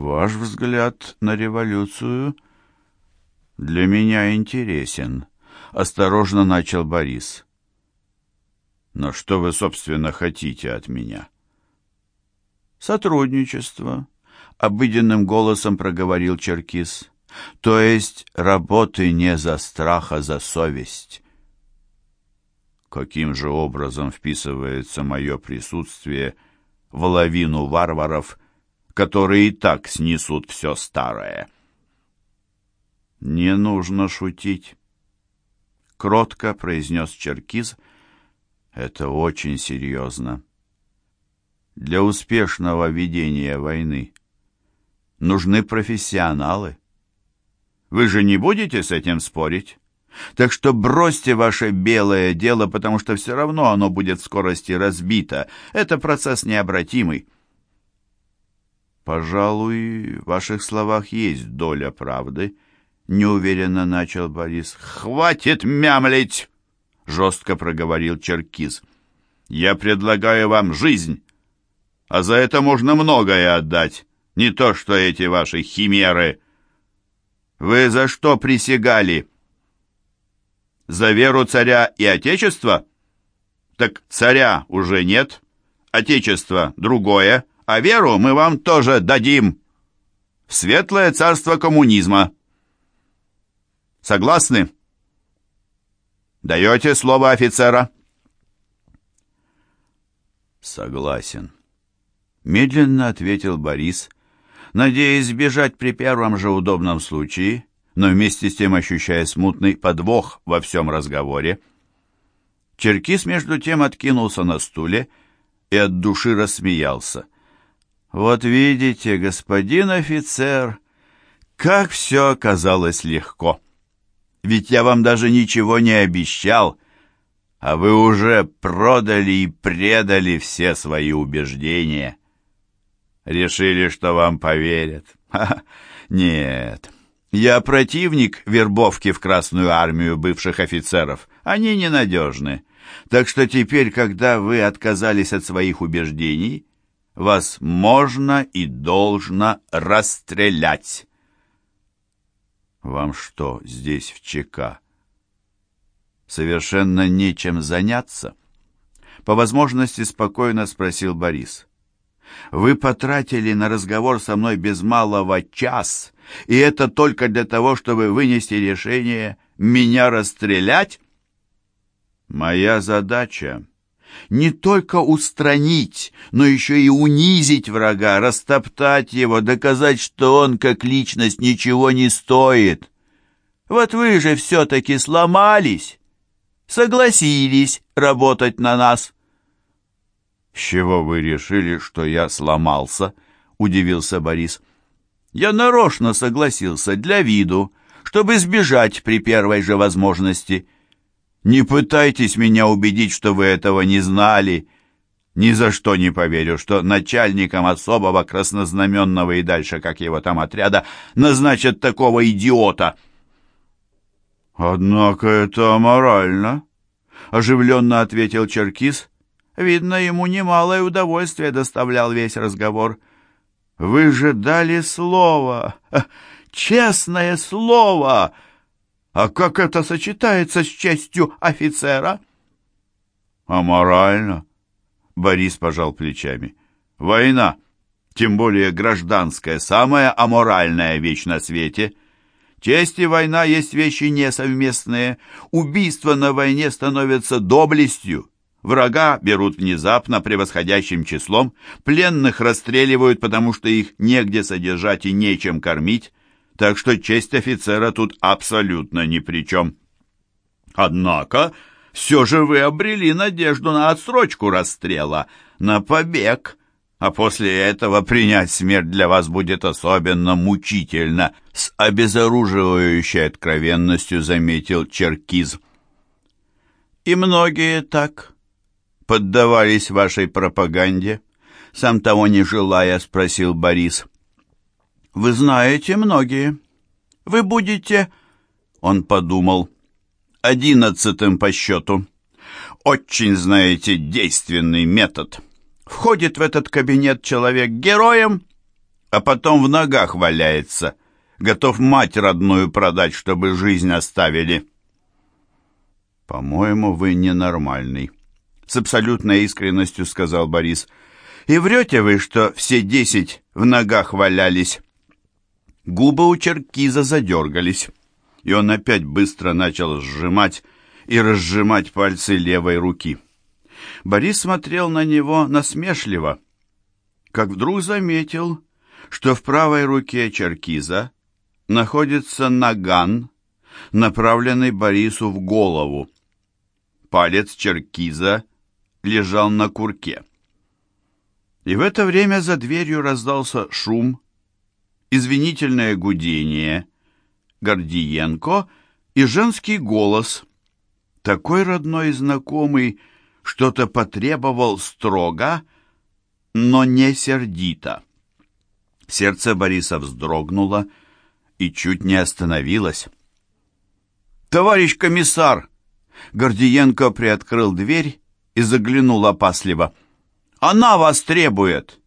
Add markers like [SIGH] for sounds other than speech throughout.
Ваш взгляд на революцию для меня интересен, осторожно начал Борис. Но что вы, собственно, хотите от меня? Сотрудничество, обыденным голосом проговорил Черкис. То есть работы не за страх, а за совесть. Каким же образом вписывается мое присутствие в лавину варваров, которые и так снесут все старое? «Не нужно шутить», — кротко произнес Черкиз. «Это очень серьезно. Для успешного ведения войны нужны профессионалы. Вы же не будете с этим спорить? Так что бросьте ваше белое дело, потому что все равно оно будет в скорости разбито. Это процесс необратимый. Пожалуй, в ваших словах есть доля правды, неуверенно начал Борис. Хватит мямлить, жестко проговорил Черкиз. Я предлагаю вам жизнь, а за это можно многое отдать. Не то, что эти ваши химеры. Вы за что присягали? За веру царя и отечества? Так царя уже нет, отечество другое, а веру мы вам тоже дадим. светлое царство коммунизма. Согласны? Даете слово офицера? Согласен. Медленно ответил Борис, надеясь сбежать при первом же удобном случае, но вместе с тем ощущая смутный подвох во всем разговоре. Черкис между тем откинулся на стуле и от души рассмеялся. «Вот видите, господин офицер, как все оказалось легко. Ведь я вам даже ничего не обещал, а вы уже продали и предали все свои убеждения». Решили, что вам поверят. Ха, нет. Я противник вербовки в Красную армию бывших офицеров. Они ненадежны. Так что теперь, когда вы отказались от своих убеждений, вас можно и должно расстрелять. Вам что, здесь в ЧК? Совершенно нечем заняться? По возможности спокойно спросил Борис. Вы потратили на разговор со мной без малого час, и это только для того, чтобы вынести решение меня расстрелять? Моя задача не только устранить, но еще и унизить врага, растоптать его, доказать, что он как личность ничего не стоит. Вот вы же все-таки сломались, согласились работать на нас. «С чего вы решили, что я сломался?» — удивился Борис. «Я нарочно согласился для виду, чтобы сбежать при первой же возможности. Не пытайтесь меня убедить, что вы этого не знали. Ни за что не поверю, что начальником особого краснознаменного и дальше, как его там отряда, назначат такого идиота». «Однако это аморально», — оживленно ответил Черкис, Видно, ему немалое удовольствие доставлял весь разговор. «Вы же дали слово! [LAUGHS] Честное слово! А как это сочетается с честью офицера?» «Аморально!» — Борис пожал плечами. «Война, тем более гражданская, самая аморальная вещь на свете». Честь и война есть вещи несовместные. Убийство на войне становится доблестью. Врага берут внезапно превосходящим числом, пленных расстреливают, потому что их негде содержать и нечем кормить, так что честь офицера тут абсолютно ни при чем. Однако, все же вы обрели надежду на отсрочку расстрела, на побег, а после этого принять смерть для вас будет особенно мучительно, с обезоруживающей откровенностью заметил Черкиз. И многие так поддавались вашей пропаганде?» Сам того не желая, спросил Борис. «Вы знаете многие. Вы будете...» Он подумал. «Одиннадцатым по счету. Очень, знаете, действенный метод. Входит в этот кабинет человек героем, а потом в ногах валяется, готов мать родную продать, чтобы жизнь оставили. «По-моему, вы ненормальный», — с абсолютной искренностью сказал Борис. «И врете вы, что все десять в ногах валялись?» Губы у Черкиза задергались, и он опять быстро начал сжимать и разжимать пальцы левой руки. Борис смотрел на него насмешливо, как вдруг заметил, что в правой руке Черкиза находится наган, направленный Борису в голову. Палец Черкиза лежал на курке. И в это время за дверью раздался шум, извинительное гудение, Гордиенко и женский голос, такой родной и знакомый, что-то потребовал строго, но не сердито. Сердце Бориса вздрогнуло и чуть не остановилось. «Товарищ комиссар!» Гордиенко приоткрыл дверь и заглянул опасливо. «Она вас требует!»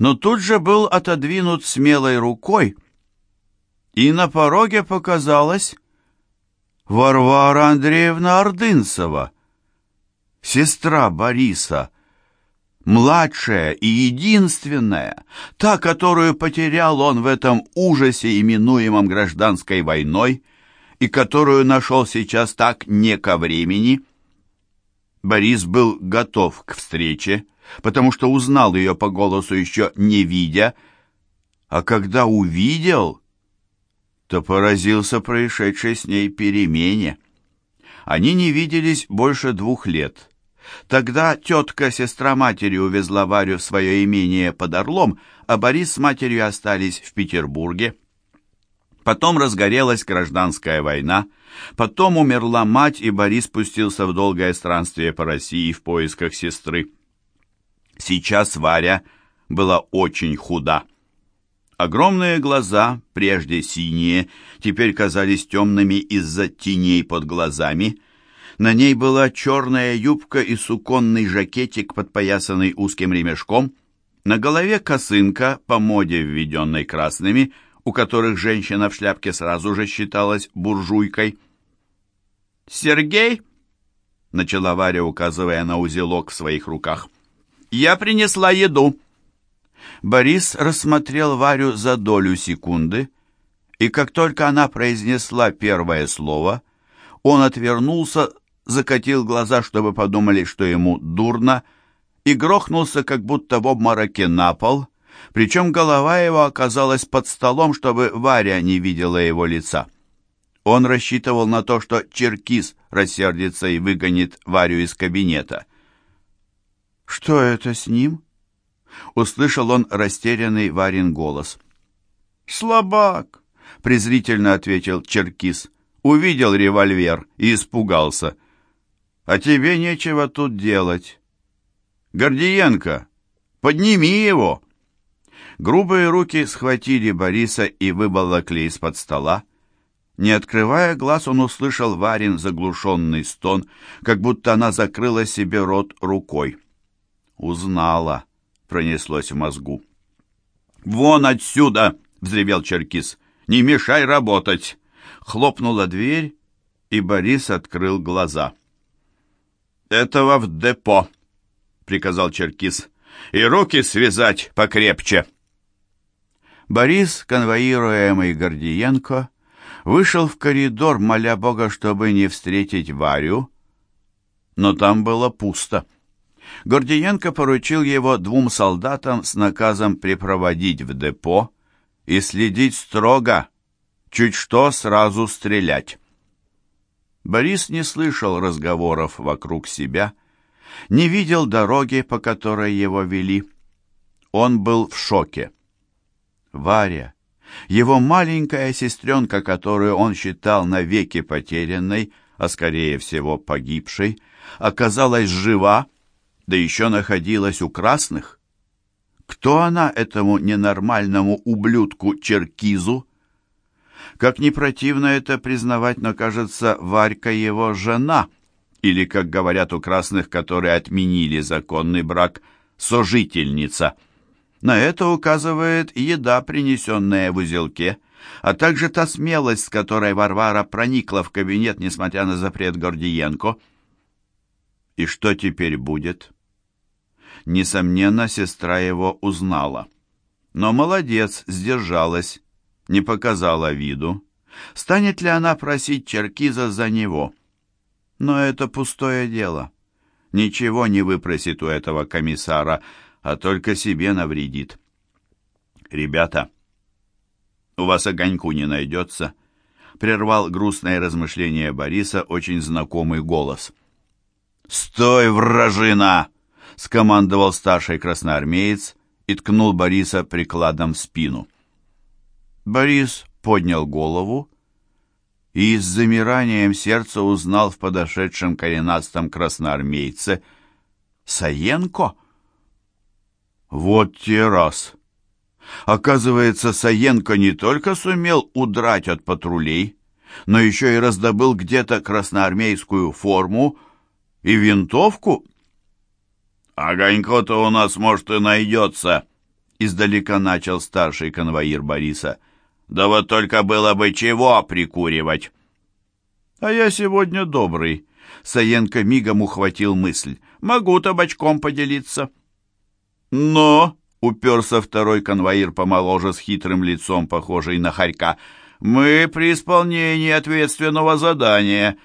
Но тут же был отодвинут смелой рукой, и на пороге показалась Варвара Андреевна Ордынцева, сестра Бориса, младшая и единственная, та, которую потерял он в этом ужасе, именуемом гражданской войной, и которую нашел сейчас так не ко времени. Борис был готов к встрече, потому что узнал ее по голосу еще не видя, а когда увидел, то поразился происшедшей с ней перемене. Они не виделись больше двух лет. Тогда тетка, сестра матери, увезла Варю в свое имение под Орлом, а Борис с матерью остались в Петербурге. Потом разгорелась гражданская война, потом умерла мать, и Борис спустился в долгое странствие по России в поисках сестры. Сейчас Варя была очень худа. Огромные глаза, прежде синие, теперь казались темными из-за теней под глазами. На ней была черная юбка и суконный жакетик, подпоясанный узким ремешком. На голове косынка, по моде введенной красными, у которых женщина в шляпке сразу же считалась буржуйкой. «Сергей?» — начала Варя, указывая на узелок в своих руках — «Я принесла еду». Борис рассмотрел Варю за долю секунды, и как только она произнесла первое слово, он отвернулся, закатил глаза, чтобы подумали, что ему дурно, и грохнулся, как будто в обмороке на пол, причем голова его оказалась под столом, чтобы Варя не видела его лица. Он рассчитывал на то, что Черкис рассердится и выгонит Варю из кабинета. «Что это с ним?» Услышал он растерянный Варин голос. «Слабак!» — презрительно ответил Черкис. Увидел револьвер и испугался. «А тебе нечего тут делать. Гордиенко, подними его!» Грубые руки схватили Бориса и выболокли из-под стола. Не открывая глаз, он услышал Варин заглушенный стон, как будто она закрыла себе рот рукой. «Узнала», — пронеслось в мозгу. «Вон отсюда!» — взревел Черкис. «Не мешай работать!» Хлопнула дверь, и Борис открыл глаза. «Этого в депо!» — приказал Черкис. «И руки связать покрепче!» Борис, конвоируемый Гордиенко, вышел в коридор, моля Бога, чтобы не встретить Варю, но там было пусто. Гордиенко поручил его двум солдатам с наказом припроводить в депо и следить строго, чуть что сразу стрелять. Борис не слышал разговоров вокруг себя, не видел дороги, по которой его вели. Он был в шоке. Варя, его маленькая сестренка, которую он считал навеки потерянной, а скорее всего погибшей, оказалась жива да еще находилась у красных. Кто она этому ненормальному ублюдку Черкизу? Как не противно это признавать, но, кажется, Варька его жена, или, как говорят у красных, которые отменили законный брак, сожительница. На это указывает еда, принесенная в узелке, а также та смелость, с которой Варвара проникла в кабинет, несмотря на запрет Гордиенко. И что теперь будет? Несомненно, сестра его узнала. Но молодец, сдержалась, не показала виду. Станет ли она просить Черкиза за него? Но это пустое дело. Ничего не выпросит у этого комиссара, а только себе навредит. «Ребята, у вас огоньку не найдется?» Прервал грустное размышление Бориса очень знакомый голос. «Стой, вражина!» — скомандовал старший красноармеец и ткнул Бориса прикладом в спину. Борис поднял голову и с замиранием сердца узнал в подошедшем коренастом красноармейце Саенко. Вот те раз! Оказывается, Саенко не только сумел удрать от патрулей, но еще и раздобыл где-то красноармейскую форму и винтовку. «Огонько-то у нас, может, и найдется», — издалека начал старший конвоир Бориса. «Да вот только было бы чего прикуривать». «А я сегодня добрый», — Саенко мигом ухватил мысль. «Могу табачком поделиться». «Но», — уперся второй конвоир помоложе с хитрым лицом, похожий на хорька, «мы при исполнении ответственного задания».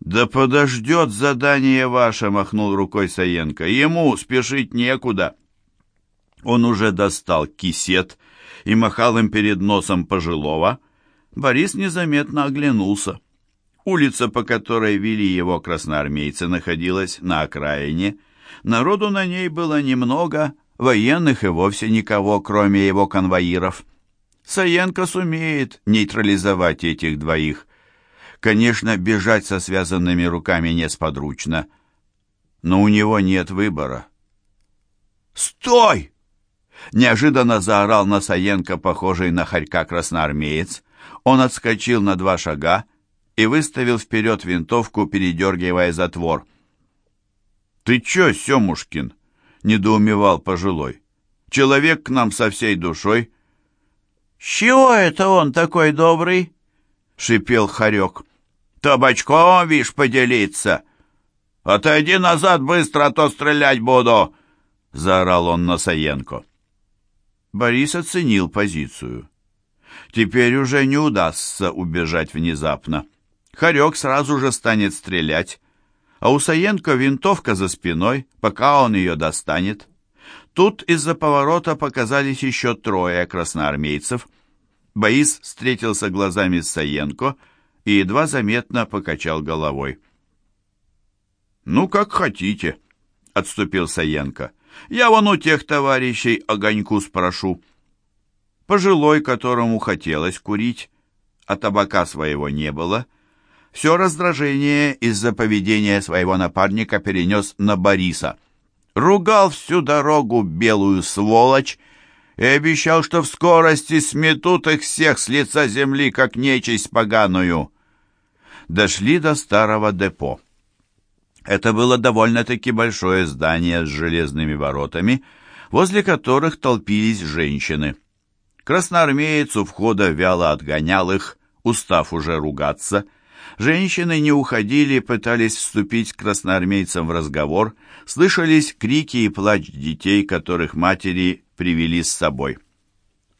«Да подождет задание ваше», — махнул рукой Саенко. «Ему спешить некуда». Он уже достал кисет и махал им перед носом пожилого. Борис незаметно оглянулся. Улица, по которой вели его красноармейцы, находилась на окраине. Народу на ней было немного, военных и вовсе никого, кроме его конвоиров. Саенко сумеет нейтрализовать этих двоих. Конечно, бежать со связанными руками несподручно, но у него нет выбора. «Стой!» Неожиданно заорал на Саенко, похожий на хорька красноармеец. Он отскочил на два шага и выставил вперед винтовку, передергивая затвор. «Ты чё, Семушкин?» — недоумевал пожилой. «Человек к нам со всей душой». «С чего это он такой добрый?» — шипел хорек. Табачком, вишь, поделиться. Отойди назад быстро, а то стрелять буду, заорал он на Саенко. Борис оценил позицию. Теперь уже не удастся убежать внезапно. Хорек сразу же станет стрелять, а у Саенко винтовка за спиной, пока он ее достанет. Тут из-за поворота показались еще трое красноармейцев. Борис встретился глазами с Саенко — и едва заметно покачал головой. «Ну, как хотите», — отступил Саенко. «Я вон у тех товарищей огоньку спрошу». Пожилой, которому хотелось курить, а табака своего не было, все раздражение из-за поведения своего напарника перенес на Бориса. Ругал всю дорогу белую сволочь и обещал, что в скорости сметут их всех с лица земли, как нечисть поганую. Дошли до старого депо. Это было довольно-таки большое здание с железными воротами, возле которых толпились женщины. Красноармеец у входа вяло отгонял их, устав уже ругаться. Женщины не уходили, пытались вступить с красноармейцем в разговор, слышались крики и плач детей, которых матери привели с собой.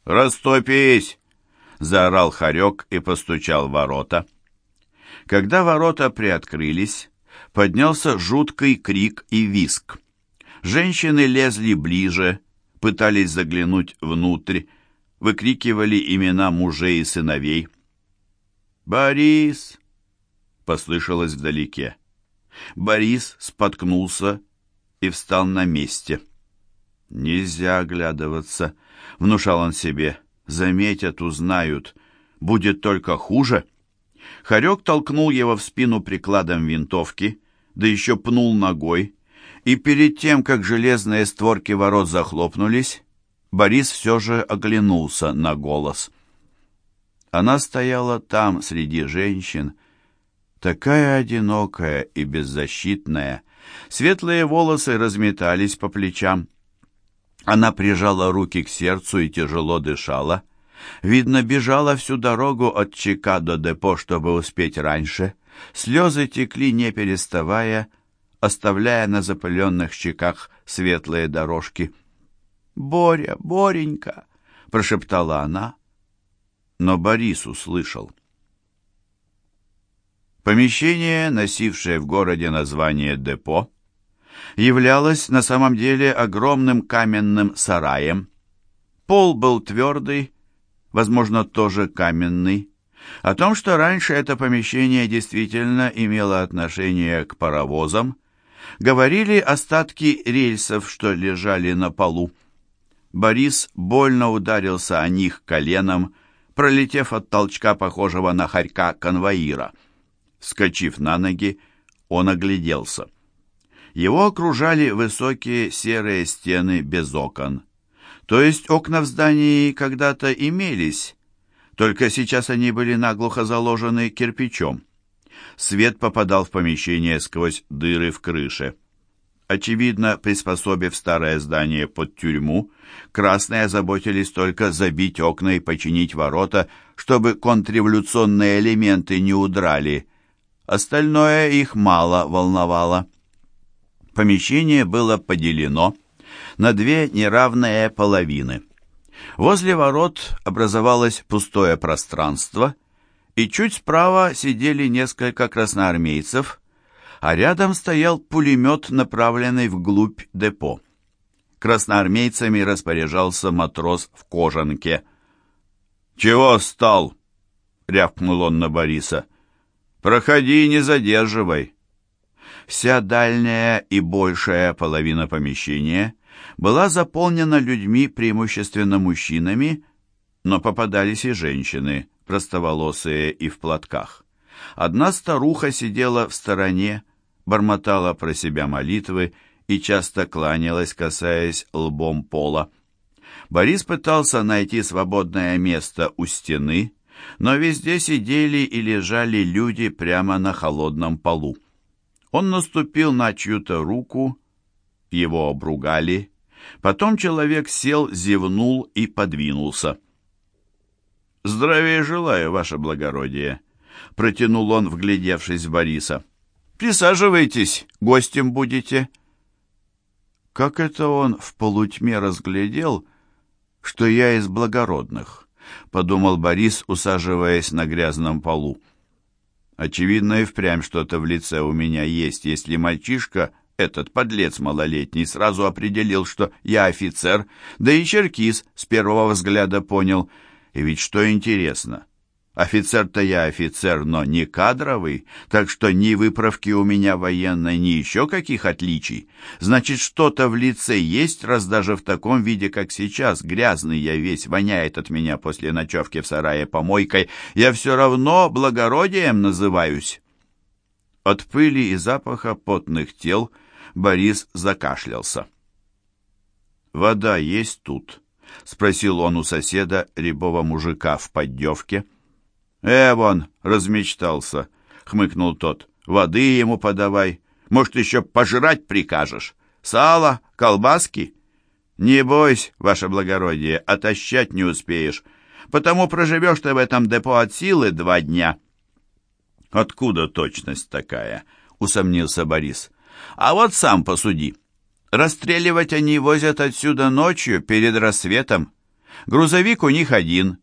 «Растопись!» — заорал Харек и постучал в ворота. Когда ворота приоткрылись, поднялся жуткий крик и виск. Женщины лезли ближе, пытались заглянуть внутрь, выкрикивали имена мужей и сыновей. «Борис!» — послышалось вдалеке. Борис споткнулся и встал на месте. «Нельзя оглядываться», — внушал он себе. «Заметят, узнают. Будет только хуже». Харек толкнул его в спину прикладом винтовки, да еще пнул ногой, и перед тем, как железные створки ворот захлопнулись, Борис все же оглянулся на голос. Она стояла там, среди женщин, такая одинокая и беззащитная. Светлые волосы разметались по плечам, Она прижала руки к сердцу и тяжело дышала. Видно, бежала всю дорогу от ЧК до депо, чтобы успеть раньше. Слезы текли, не переставая, оставляя на запыленных щеках светлые дорожки. «Боря, Боренька!» — прошептала она, но Борис услышал. Помещение, носившее в городе название депо, являлось на самом деле огромным каменным сараем. Пол был твердый, возможно, тоже каменный. О том, что раньше это помещение действительно имело отношение к паровозам, говорили остатки рельсов, что лежали на полу. Борис больно ударился о них коленом, пролетев от толчка, похожего на хорька конвоира. Скочив на ноги, он огляделся. Его окружали высокие серые стены без окон. То есть окна в здании когда-то имелись, только сейчас они были наглухо заложены кирпичом. Свет попадал в помещение сквозь дыры в крыше. Очевидно, приспособив старое здание под тюрьму, красные озаботились только забить окна и починить ворота, чтобы контрреволюционные элементы не удрали. Остальное их мало волновало. Помещение было поделено на две неравные половины. Возле ворот образовалось пустое пространство, и чуть справа сидели несколько красноармейцев, а рядом стоял пулемет, направленный вглубь депо. Красноармейцами распоряжался матрос в кожанке. «Чего встал?» — рявкнул он на Бориса. «Проходи, не задерживай». Вся дальняя и большая половина помещения была заполнена людьми, преимущественно мужчинами, но попадались и женщины, простоволосые и в платках. Одна старуха сидела в стороне, бормотала про себя молитвы и часто кланялась, касаясь лбом пола. Борис пытался найти свободное место у стены, но везде сидели и лежали люди прямо на холодном полу. Он наступил на чью-то руку, его обругали. Потом человек сел, зевнул и подвинулся. «Здравия желаю, ваше благородие», — протянул он, вглядевшись в Бориса. «Присаживайтесь, гостем будете». Как это он в полутьме разглядел, что я из благородных, — подумал Борис, усаживаясь на грязном полу. Очевидно, и впрямь что-то в лице у меня есть, если мальчишка, этот подлец малолетний, сразу определил, что я офицер, да и Черкис с первого взгляда понял. И ведь что интересно, Офицер-то я офицер, но не кадровый, так что ни выправки у меня военной, ни еще каких отличий. Значит, что-то в лице есть, раз даже в таком виде, как сейчас, грязный я весь, воняет от меня после ночевки в сарае помойкой, я все равно благородием называюсь. От пыли и запаха потных тел Борис закашлялся. «Вода есть тут?» — спросил он у соседа, рябого мужика в поддевке. — «Эвон!» — размечтался, — хмыкнул тот. «Воды ему подавай. Может, еще пожрать прикажешь? Сало, колбаски?» «Не бойся, ваше благородие, отощать не успеешь, потому проживешь ты в этом депо от силы два дня». «Откуда точность такая?» — усомнился Борис. «А вот сам посуди. Расстреливать они возят отсюда ночью, перед рассветом. Грузовик у них один,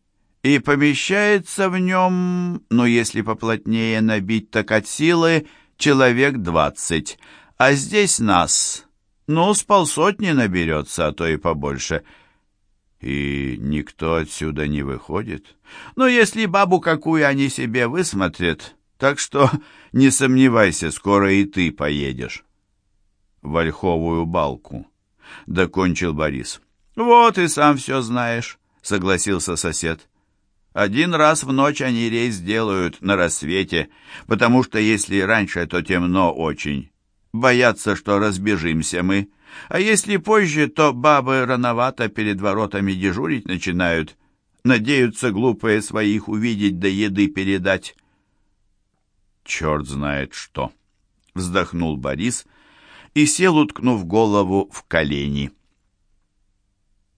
и помещается в нем, ну, если поплотнее набить, так от силы, человек двадцать, а здесь нас, ну, с полсотни наберется, а то и побольше. И никто отсюда не выходит. Ну, если бабу какую они себе высмотрят, так что не сомневайся, скоро и ты поедешь. В ольховую балку, — докончил Борис. Вот и сам все знаешь, — согласился сосед. Один раз в ночь они рейс делают на рассвете, потому что если раньше, то темно очень. Боятся, что разбежимся мы. А если позже, то бабы рановато перед воротами дежурить начинают. Надеются глупые своих увидеть да еды передать. Черт знает что. Вздохнул Борис и сел, уткнув голову в колени.